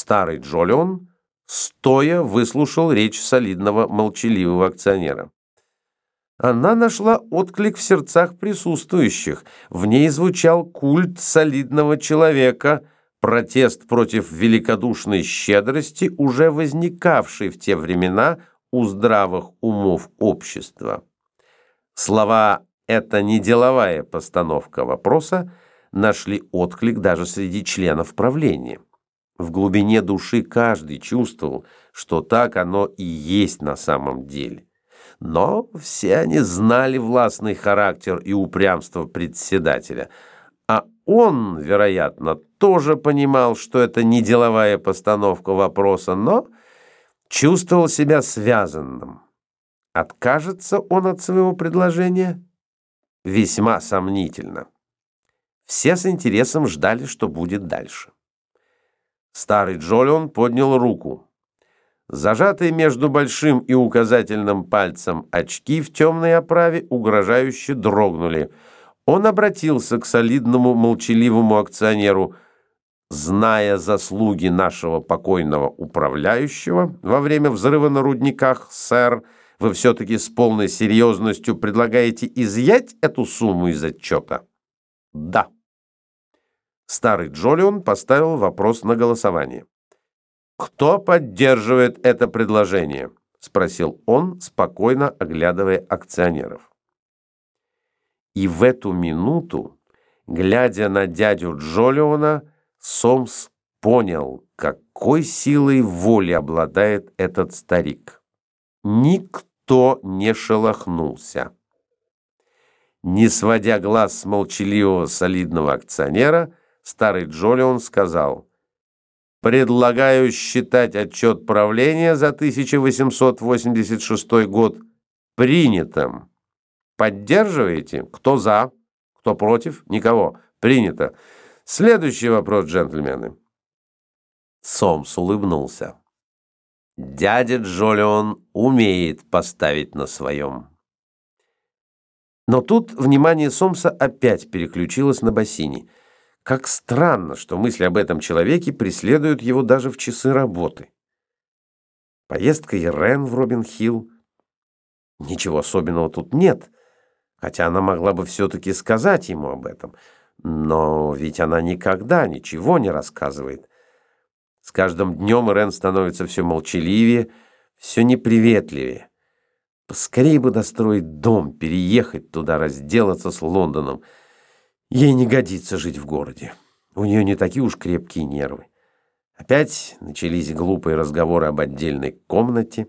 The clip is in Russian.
Старый Джолион стоя выслушал речь солидного молчаливого акционера. Она нашла отклик в сердцах присутствующих. В ней звучал культ солидного человека, протест против великодушной щедрости, уже возникавшей в те времена у здравых умов общества. Слова «это не деловая постановка вопроса» нашли отклик даже среди членов правления. В глубине души каждый чувствовал, что так оно и есть на самом деле. Но все они знали властный характер и упрямство председателя. А он, вероятно, тоже понимал, что это не деловая постановка вопроса, но чувствовал себя связанным. Откажется он от своего предложения? Весьма сомнительно. Все с интересом ждали, что будет дальше. Старый Джолион поднял руку. Зажатые между большим и указательным пальцем очки в темной оправе угрожающе дрогнули. Он обратился к солидному молчаливому акционеру. «Зная заслуги нашего покойного управляющего во время взрыва на рудниках, сэр, вы все-таки с полной серьезностью предлагаете изъять эту сумму из отчета?» «Да». Старый Джолион поставил вопрос на голосование. «Кто поддерживает это предложение?» — спросил он, спокойно оглядывая акционеров. И в эту минуту, глядя на дядю Джолиона, Сомс понял, какой силой воли обладает этот старик. Никто не шелохнулся. Не сводя глаз с молчаливого солидного акционера, старый Джолион сказал, «Предлагаю считать отчет правления за 1886 год принятым. Поддерживаете? Кто за? Кто против? Никого. Принято. Следующий вопрос, джентльмены». Сомс улыбнулся. Дядя Джолион умеет поставить на своем. Но тут внимание Сомса опять переключилось на бассейне – как странно, что мысли об этом человеке преследуют его даже в часы работы. Поездка Ирен в Робин-Хилл. Ничего особенного тут нет, хотя она могла бы все-таки сказать ему об этом. Но ведь она никогда ничего не рассказывает. С каждым днем Ирен становится все молчаливее, все неприветливее. Поскорее бы достроить дом, переехать туда, разделаться с Лондоном — Ей не годится жить в городе. У нее не такие уж крепкие нервы. Опять начались глупые разговоры об отдельной комнате.